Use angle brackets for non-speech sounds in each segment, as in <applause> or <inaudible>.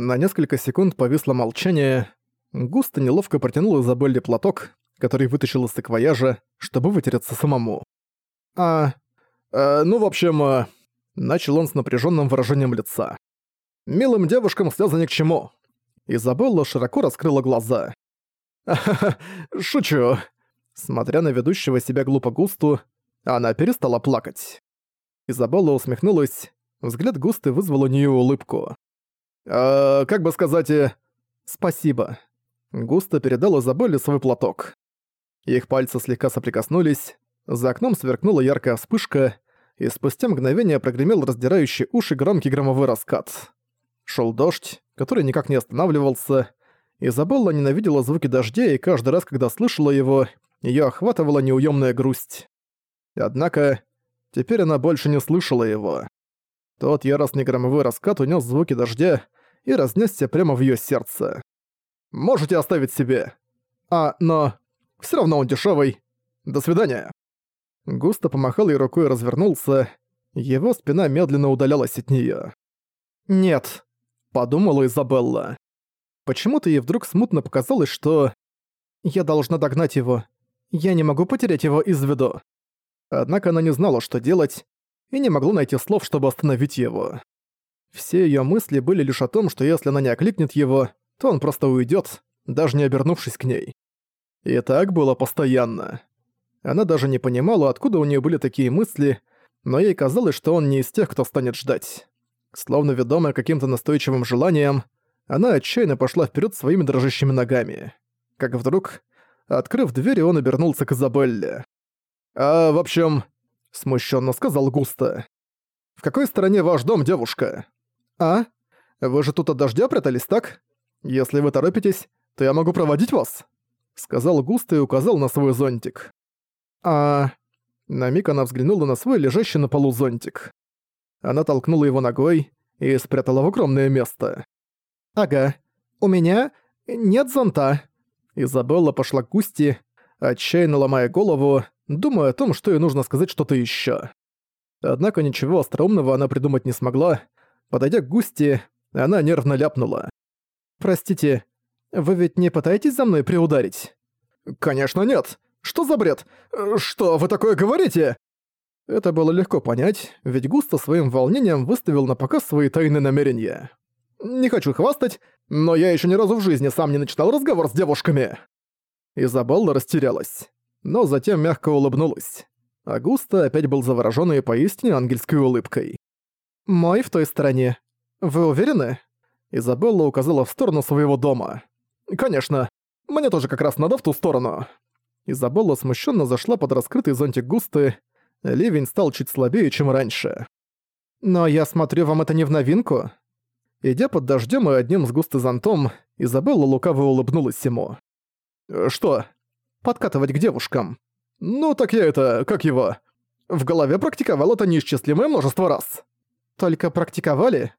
На несколько секунд повисло молчание. Густо неловко протянул Изабелле платок, который вытащил из саквояжа, чтобы вытереться самому. «А... Э, ну, в общем...» э, Начал он с напряженным выражением лица. «Милым девушкам слезы ни к чему». Изабелла широко раскрыла глаза. «Ха-ха, шучу». Смотря на ведущего себя глупо Густу, она перестала плакать. Изабелла усмехнулась, взгляд Густы вызвал у неё улыбку. «Э, как бы сказать... Э, спасибо». Густо передал Изабелле свой платок. Их пальцы слегка соприкоснулись, за окном сверкнула яркая вспышка, и спустя мгновение прогремел раздирающий уши громкий громовой раскат. Шел дождь, который никак не останавливался. Изабелла ненавидела звуки дождя, и каждый раз, когда слышала его, ее охватывала неуемная грусть. Однако, теперь она больше не слышала его. Тот яростный громовой раскат унес звуки дождя и разнесся прямо в ее сердце. «Можете оставить себе. А, но... все равно он дешевый. До свидания». Густо помахал ей рукой и развернулся. Его спина медленно удалялась от неё. «Нет», — подумала Изабелла. Почему-то ей вдруг смутно показалось, что... «Я должна догнать его. Я не могу потерять его из виду». Однако она не знала, что делать, и не могла найти слов, чтобы остановить его. Все её мысли были лишь о том, что если она не окликнет его, то он просто уйдет, даже не обернувшись к ней. И так было постоянно. Она даже не понимала, откуда у нее были такие мысли, но ей казалось, что он не из тех, кто станет ждать. Словно ведомая каким-то настойчивым желанием, она отчаянно пошла вперед своими дрожащими ногами. Как вдруг, открыв дверь, он обернулся к Изабелле. «А, в общем...» — смущенно сказал Густо. «В какой стороне ваш дом, девушка?» «А? Вы же тут от дождя прятались, так? Если вы торопитесь, то я могу проводить вас», — сказал Густо и указал на свой зонтик. «А...» На миг она взглянула на свой лежащий на полу зонтик. Она толкнула его ногой и спрятала в укромное место. «Ага, у меня нет зонта». Изабелла пошла к Густи, отчаянно ломая голову, думая о том, что ей нужно сказать что-то ещё. Однако ничего остроумного она придумать не смогла. Подойдя к Густи, она нервно ляпнула. «Простите, вы ведь не пытаетесь за мной приударить?» «Конечно нет! Что за бред? Что вы такое говорите?» Это было легко понять, ведь Густо своим волнением выставил на показ свои тайные намерения. «Не хочу хвастать, но я еще ни разу в жизни сам не начинал разговор с девушками!» Изабелла растерялась, но затем мягко улыбнулась. А Густо опять был заворожён и поистине ангельской улыбкой. «Мой в той стороне. Вы уверены?» Изабелла указала в сторону своего дома. «Конечно. Мне тоже как раз надо в ту сторону». Изабелла смущенно зашла под раскрытый зонтик Густы. Ливень стал чуть слабее, чем раньше. «Но я смотрю, вам это не в новинку?» Идя под дождем и одним с густой зонтом, Изабелла лукаво улыбнулась ему. «Э, «Что?» «Подкатывать к девушкам». «Ну так я это... как его?» «В голове практиковал это неисчислимое множество раз». «Только практиковали?»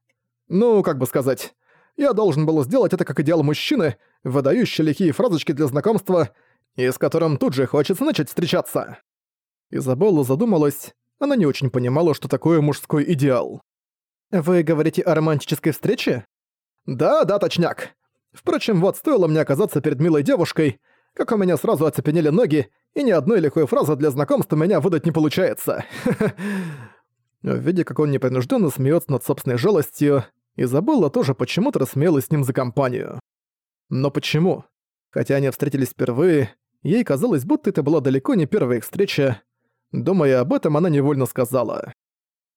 «Ну, как бы сказать. Я должен был сделать это как идеал мужчины, выдающий лихие фразочки для знакомства и с которым тут же хочется начать встречаться. Изабелла задумалась, она не очень понимала, что такое мужской идеал. «Вы говорите о романтической встрече?» «Да, да, точняк. Впрочем, вот стоило мне оказаться перед милой девушкой, как у меня сразу оцепенели ноги, и ни одной лихой фразы для знакомства меня выдать не получается. <laughs> Видя, как он непринужденно смеется над собственной жалостью, Изабелла тоже почему-то рассмеялась с ним за компанию. Но почему? Хотя они встретились впервые, ей казалось, будто это была далеко не первая их встреча. Думая об этом, она невольно сказала.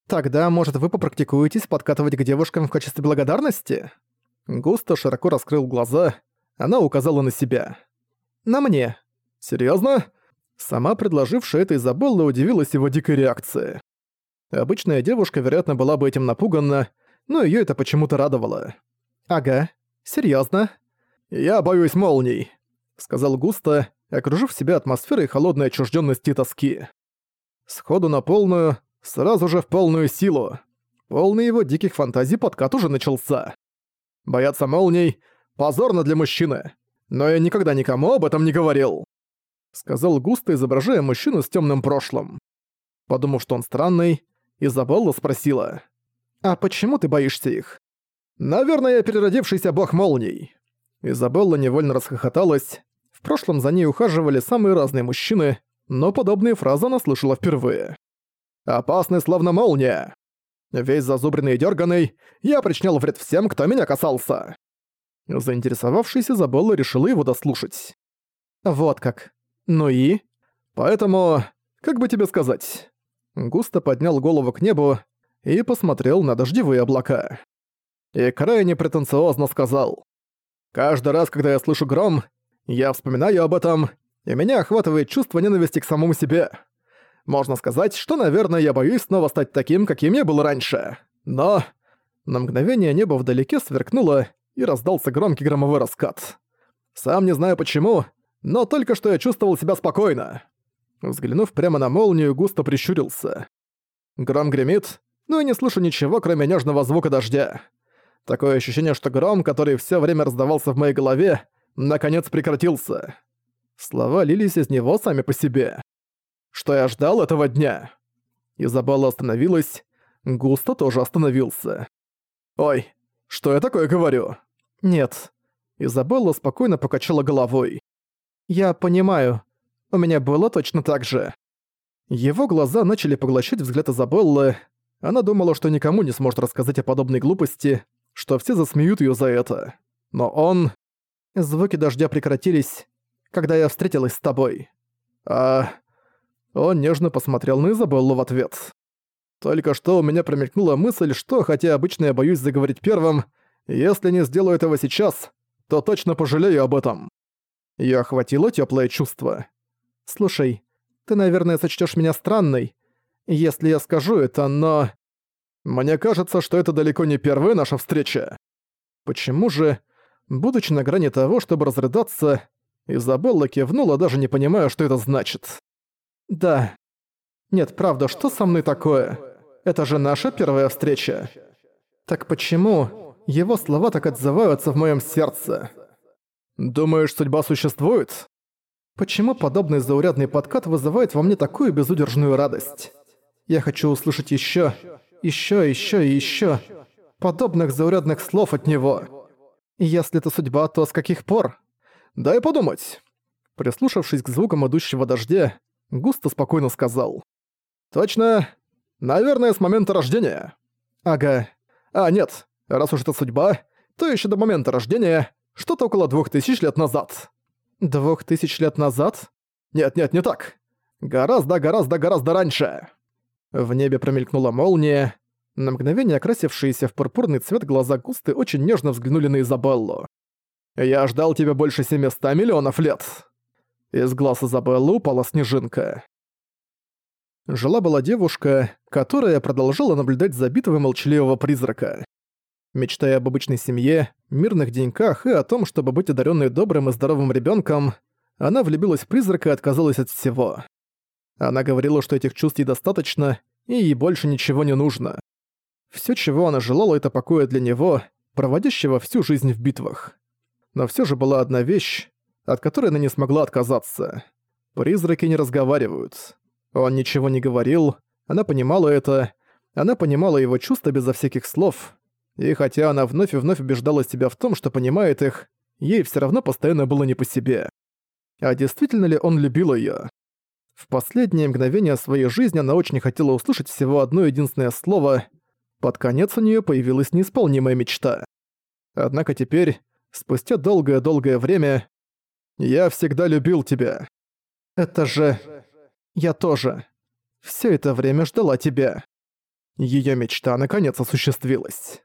«Тогда, может, вы попрактикуетесь подкатывать к девушкам в качестве благодарности?» Густо широко раскрыл глаза, она указала на себя. «На мне». «Серьёзно?» Сама предложившая это Изабелла удивилась его дикой реакции. Обычная девушка, вероятно, была бы этим напугана, но её это почему-то радовало. «Ага, серьёзно?» «Я боюсь молний», — сказал Густо, окружив себя атмосферой холодной отчужденности и тоски. Сходу на полную, сразу же в полную силу. Полный его диких фантазий подкат уже начался. Бояться молний — позорно для мужчины. Но я никогда никому об этом не говорил. Сказал Густо, изображая мужчину с темным прошлым. Подумав, что он странный, Изабелла спросила. «А почему ты боишься их?» Наверное, переродившийся бог молний». Изабелла невольно расхохоталась. В прошлом за ней ухаживали самые разные мужчины, но подобные фразы она слышала впервые. «Опасный словно молния. Весь зазубренный и дёрганый, я причинял вред всем, кто меня касался». Заинтересовавшись, Изабелла решила его дослушать. «Вот как. Ну и?» «Поэтому, как бы тебе сказать?» Густо поднял голову к небу и посмотрел на дождевые облака. И крайне претенциозно сказал. «Каждый раз, когда я слышу гром, я вспоминаю об этом, и меня охватывает чувство ненависти к самому себе. Можно сказать, что, наверное, я боюсь снова стать таким, каким я был раньше. Но...» На мгновение небо вдалеке сверкнуло, и раздался громкий громовой раскат. Сам не знаю почему, но только что я чувствовал себя спокойно. Взглянув прямо на молнию, густо прищурился. Гром гремит, но я не слышу ничего, кроме нежного звука дождя. Такое ощущение, что гром, который все время раздавался в моей голове, наконец прекратился. Слова лились из него сами по себе. Что я ждал этого дня? Изабелла остановилась, Густо тоже остановился. «Ой, что я такое говорю?» «Нет». Изабелла спокойно покачала головой. «Я понимаю. У меня было точно так же». Его глаза начали поглощать взгляд Изабеллы. Она думала, что никому не сможет рассказать о подобной глупости, что все засмеют её за это. Но он... Звуки дождя прекратились, когда я встретилась с тобой. А... Он нежно посмотрел на Изабеллу в ответ. Только что у меня промелькнула мысль, что, хотя обычно я боюсь заговорить первым, если не сделаю этого сейчас, то точно пожалею об этом. Её охватило тёплое чувство. «Слушай, ты, наверное, сочтёшь меня странной, если я скажу это, но... Мне кажется, что это далеко не первая наша встреча. Почему же, будучи на грани того, чтобы разрыдаться, Изабелла кивнула, даже не понимая, что это значит. Да. Нет, правда, что со мной такое? Это же наша первая встреча. Так почему его слова так отзываются в моем сердце? Думаешь, судьба существует? Почему подобный заурядный подкат вызывает во мне такую безудержную радость? Я хочу услышать еще, еще, еще и еще подобных заурядных слов от него. если это судьба, то с каких пор? Дай подумать. Прислушавшись к звукам идущего дождя, Густо спокойно сказал. «Точно. Наверное, с момента рождения». «Ага. А, нет. Раз уж это судьба, то еще до момента рождения что-то около двух тысяч лет назад». Двух тысяч лет назад? Нет-нет, не так. Гораздо-гораздо-гораздо раньше. В небе промелькнула молния. На мгновение окрасившиеся в пурпурный цвет глаза густы очень нежно взглянули на Изабеллу. «Я ждал тебя больше 700 миллионов лет!» Из глаз Изабеллы упала снежинка. Жила-была девушка, которая продолжала наблюдать за битвой молчаливого призрака. Мечтая об обычной семье, мирных деньках и о том, чтобы быть одаренной добрым и здоровым ребенком, она влюбилась в призрака и отказалась от всего. Она говорила, что этих чувств достаточно, и ей больше ничего не нужно. Все, чего она желала, это покоя для него, проводящего всю жизнь в битвах. Но все же была одна вещь, от которой она не смогла отказаться. Призраки не разговаривают. Он ничего не говорил, она понимала это, она понимала его чувства безо всяких слов, и хотя она вновь и вновь убеждала себя в том, что понимает их, ей все равно постоянно было не по себе. А действительно ли он любил ее? В последнее мгновение своей жизни она очень хотела услышать всего одно единственное слово. Под конец у нее появилась неисполнимая мечта. Однако теперь, спустя долгое-долгое время, «Я всегда любил тебя». «Это же... я тоже. Все это время ждала тебя». Ее мечта наконец осуществилась.